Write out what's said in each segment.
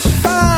just fine.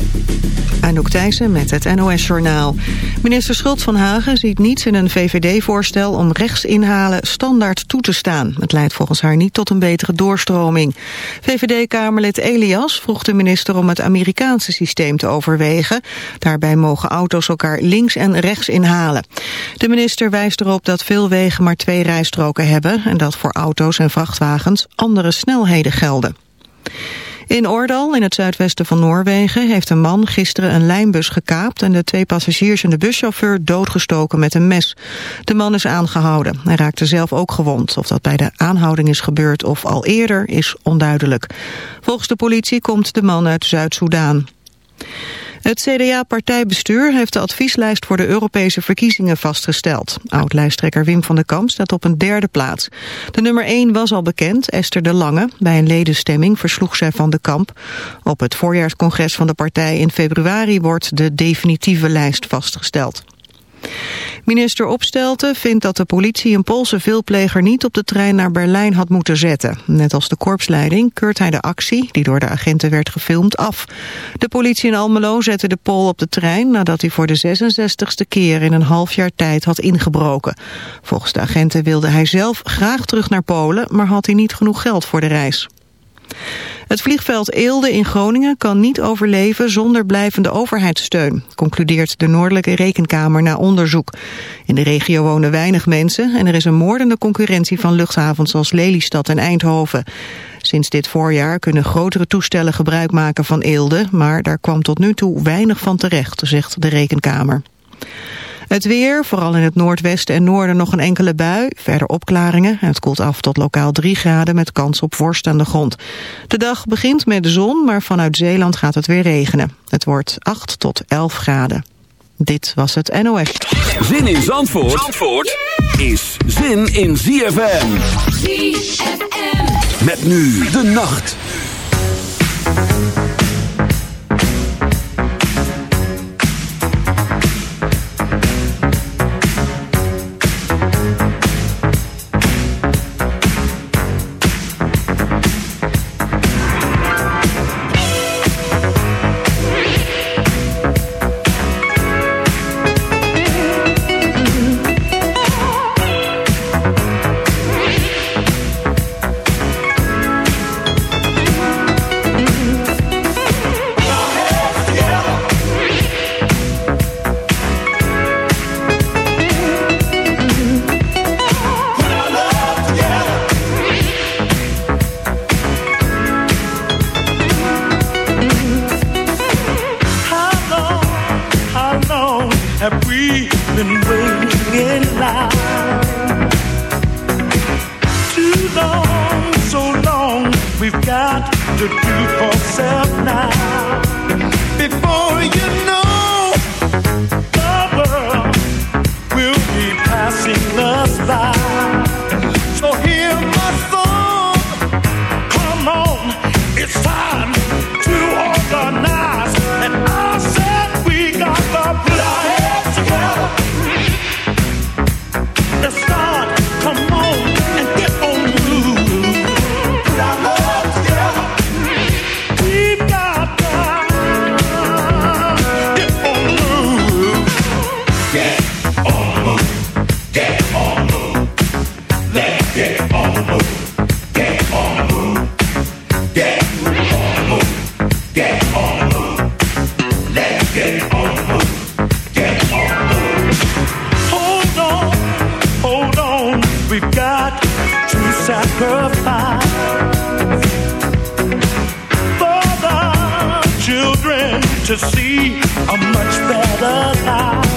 Anouk Thijssen met het NOS-journaal. Minister Schult van Hagen ziet niets in een VVD-voorstel om rechtsinhalen standaard toe te staan. Het leidt volgens haar niet tot een betere doorstroming. VVD-kamerlid Elias vroeg de minister om het Amerikaanse systeem te overwegen. Daarbij mogen auto's elkaar links en rechts inhalen. De minister wijst erop dat veel wegen maar twee rijstroken hebben... en dat voor auto's en vrachtwagens andere snelheden gelden. In Oordal, in het zuidwesten van Noorwegen, heeft een man gisteren een lijnbus gekaapt en de twee passagiers en de buschauffeur doodgestoken met een mes. De man is aangehouden. Hij raakte zelf ook gewond. Of dat bij de aanhouding is gebeurd of al eerder is onduidelijk. Volgens de politie komt de man uit Zuid-Soedan. Het CDA-partijbestuur heeft de advieslijst voor de Europese verkiezingen vastgesteld. Oud-lijsttrekker Wim van den Kamp staat op een derde plaats. De nummer 1 was al bekend, Esther de Lange. Bij een ledenstemming versloeg zij van de Kamp. Op het voorjaarscongres van de partij in februari wordt de definitieve lijst vastgesteld. Minister Opstelten vindt dat de politie een Poolse veelpleger niet op de trein naar Berlijn had moeten zetten. Net als de korpsleiding keurt hij de actie, die door de agenten werd gefilmd, af. De politie in Almelo zette de Pool op de trein nadat hij voor de 66ste keer in een half jaar tijd had ingebroken. Volgens de agenten wilde hij zelf graag terug naar Polen, maar had hij niet genoeg geld voor de reis. Het vliegveld Eelde in Groningen kan niet overleven zonder blijvende overheidssteun, concludeert de Noordelijke Rekenkamer na onderzoek. In de regio wonen weinig mensen en er is een moordende concurrentie van luchthavens als Lelystad en Eindhoven. Sinds dit voorjaar kunnen grotere toestellen gebruik maken van Eelde, maar daar kwam tot nu toe weinig van terecht, zegt de Rekenkamer. Het weer, vooral in het noordwesten en noorden nog een enkele bui. Verder opklaringen. Het koelt af tot lokaal 3 graden met kans op vorst aan de grond. De dag begint met de zon, maar vanuit Zeeland gaat het weer regenen. Het wordt 8 tot 11 graden. Dit was het NOS. Zin in Zandvoort, Zandvoort is zin in ZFM. ZFM. Met nu de nacht. Get on. Let's get on move. Get on move. Hold on, hold on. We've got to sacrifice for the children to see a much better life.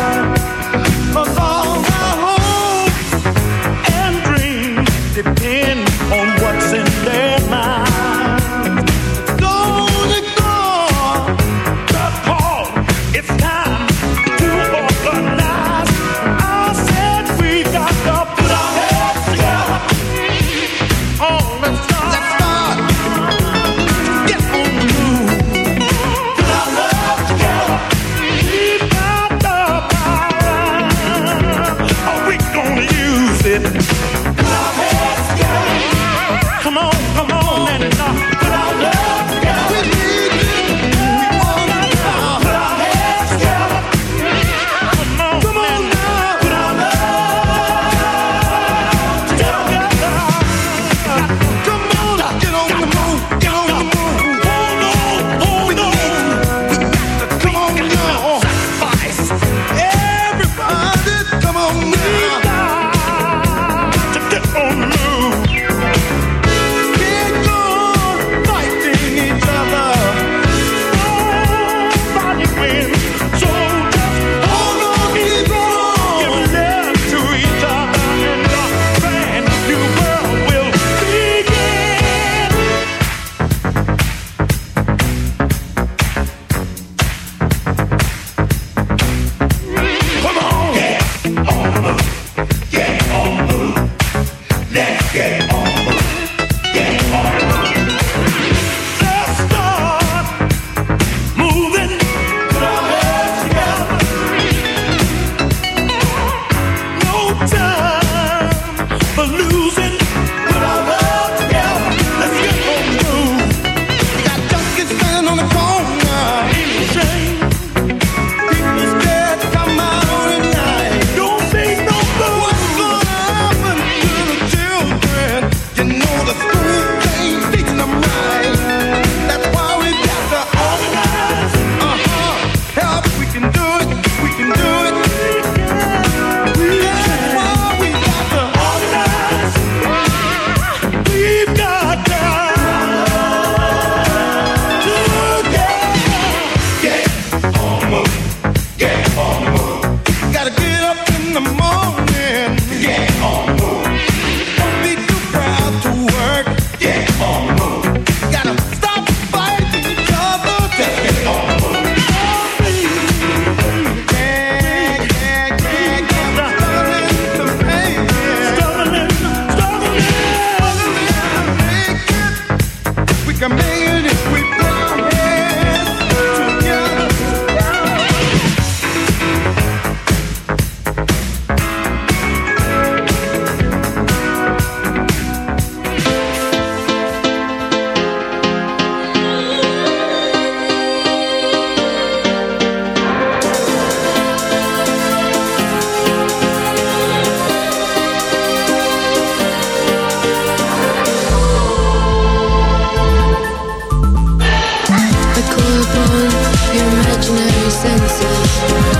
call upon your imaginary senses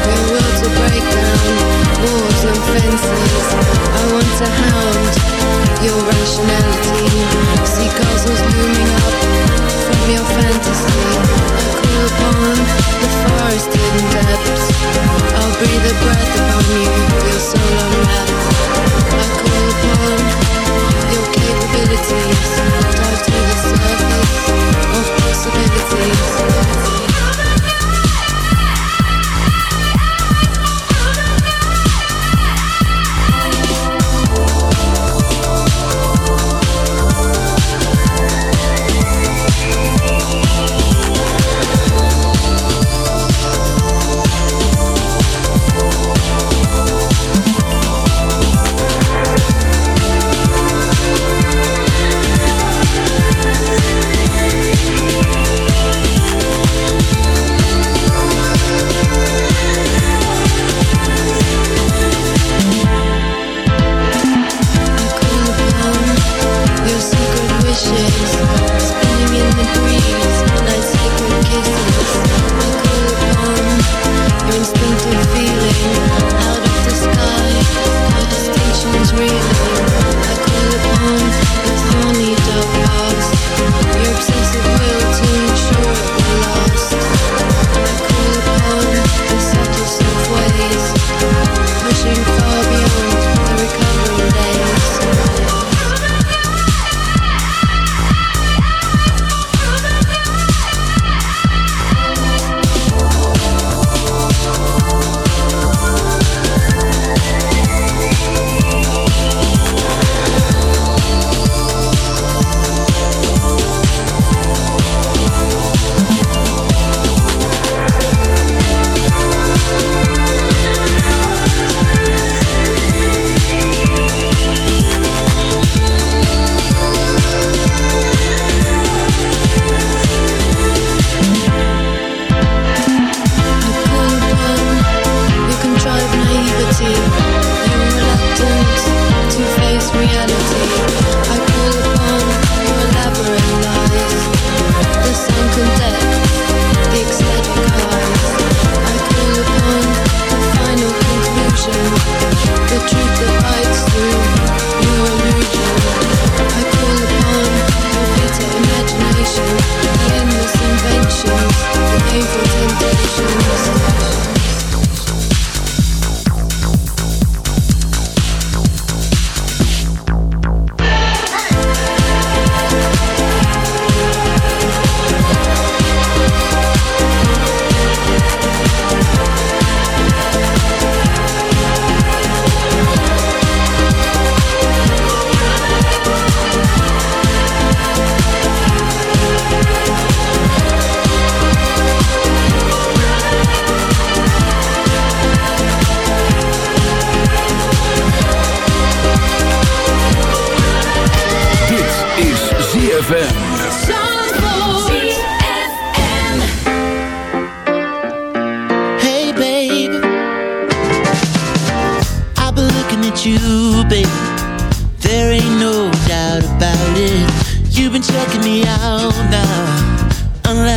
Your will break down walls and fences I want to hound your rationality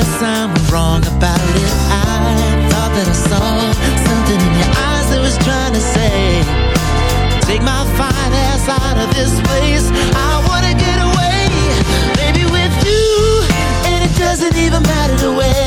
guess I'm wrong about it. I thought that I saw something in your eyes that was trying to say Take my fine ass out of this place. I wanna get away Maybe with you. And it doesn't even matter the way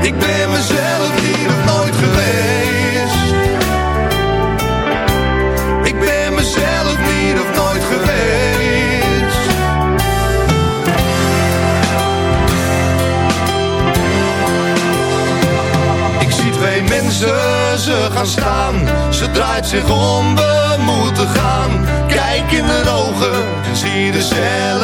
Ik ben mezelf niet of nooit geweest. Ik ben mezelf niet of nooit geweest. Ik zie twee mensen, ze gaan staan. Ze draait zich om, we moeten gaan. Kijk in de ogen en zie dezelfde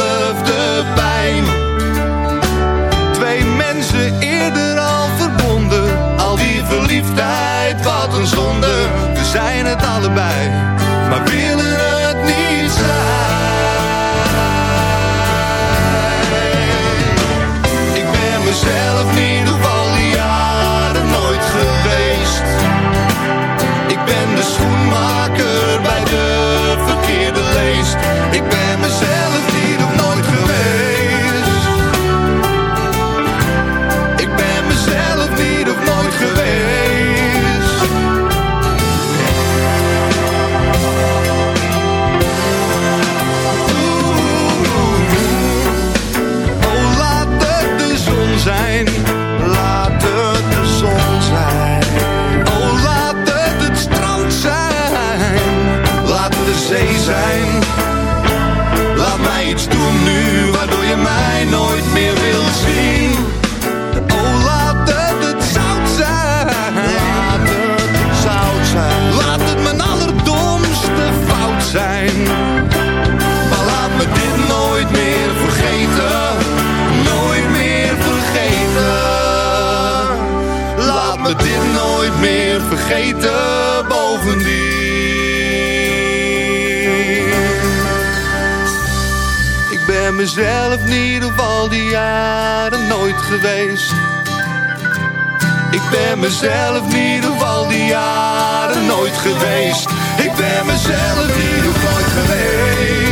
mezelf niet op al die jaren nooit geweest. Ik ben mezelf niet op al die jaren nooit geweest. Ik ben mezelf niet op nooit geweest.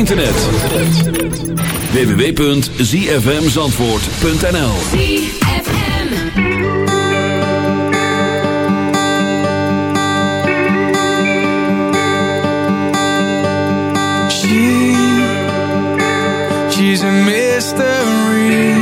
Internet. www.zfmzandvoort.nl She, she's a mystery.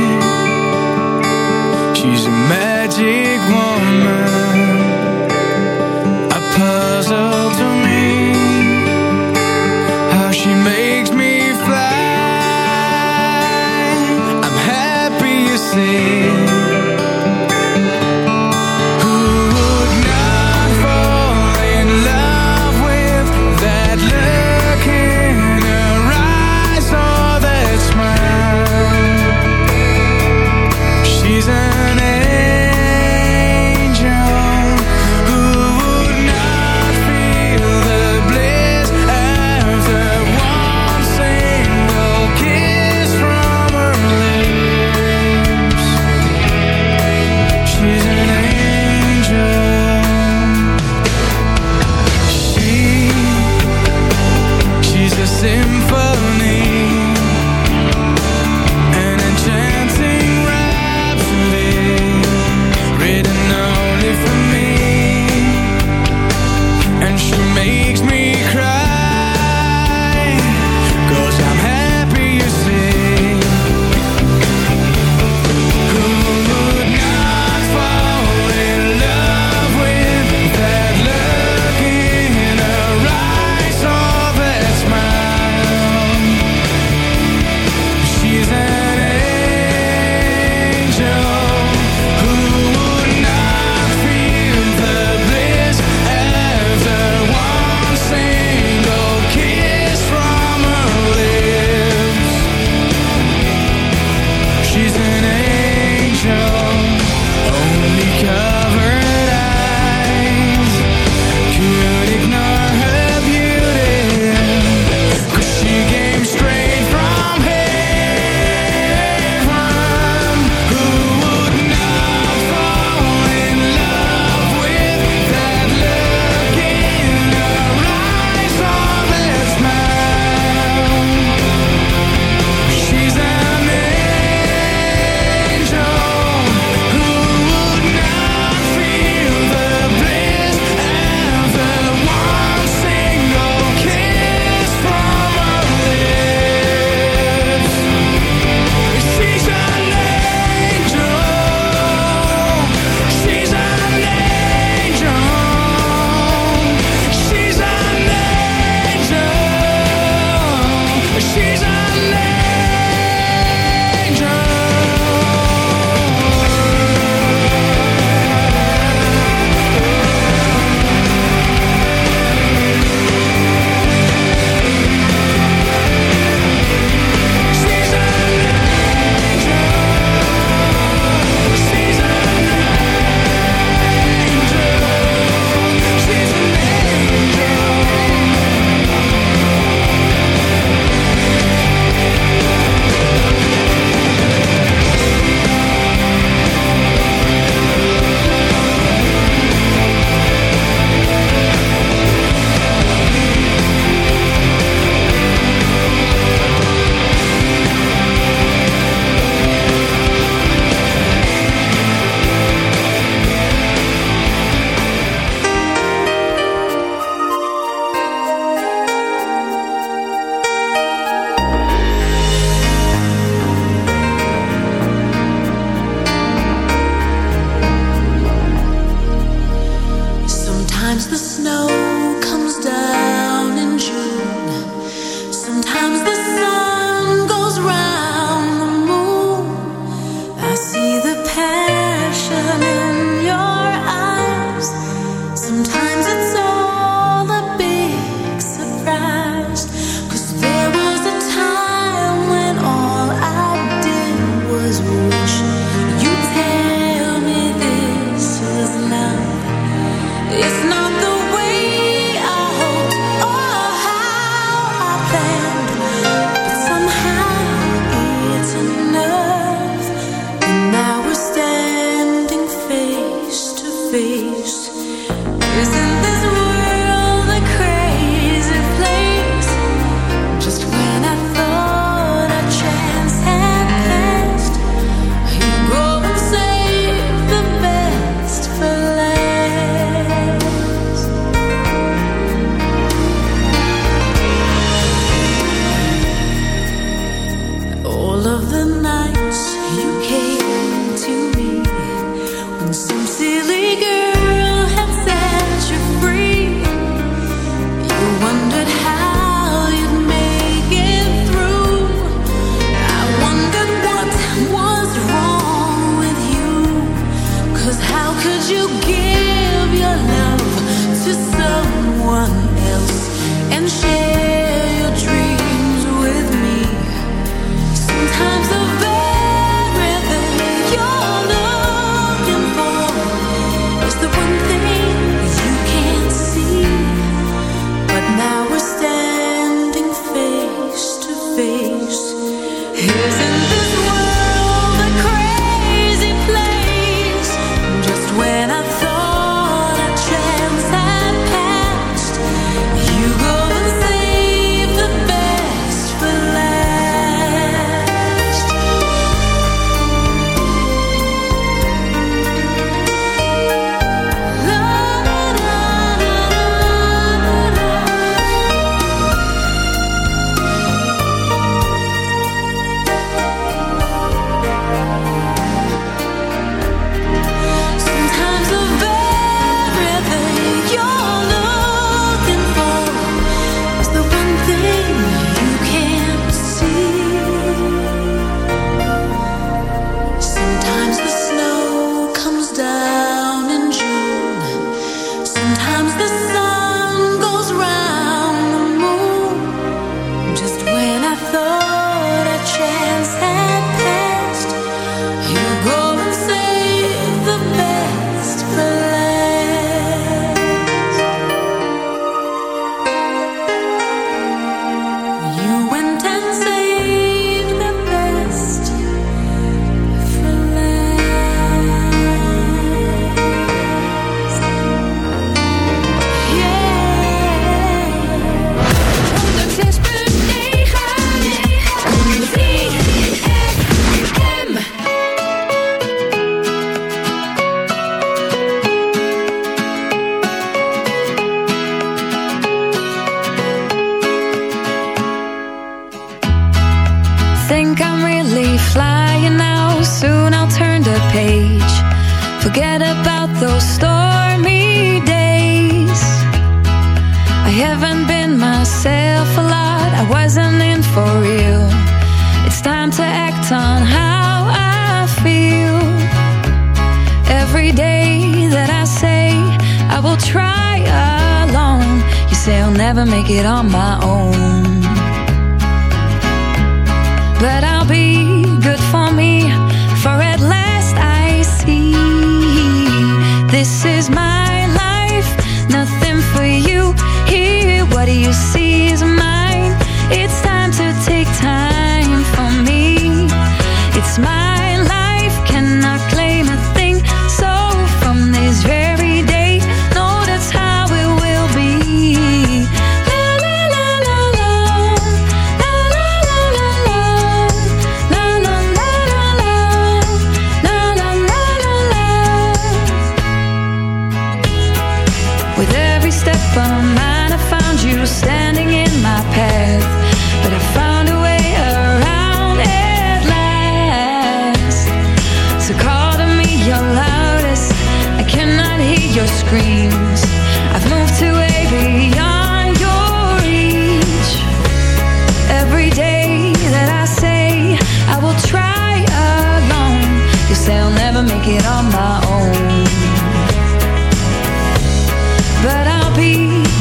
Make it on my own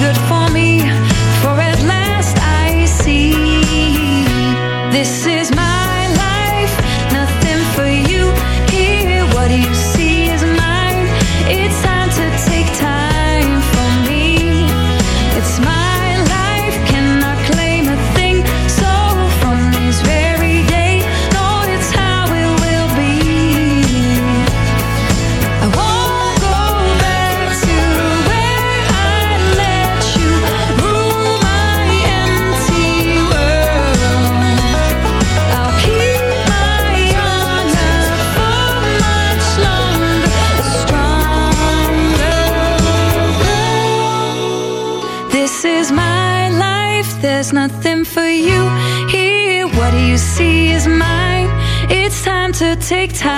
good for take time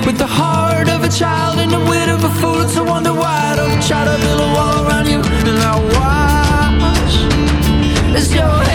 with the heart of a child and the wit of a fool. So wonder why I don't try to build a wall around you. And I watch as your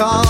all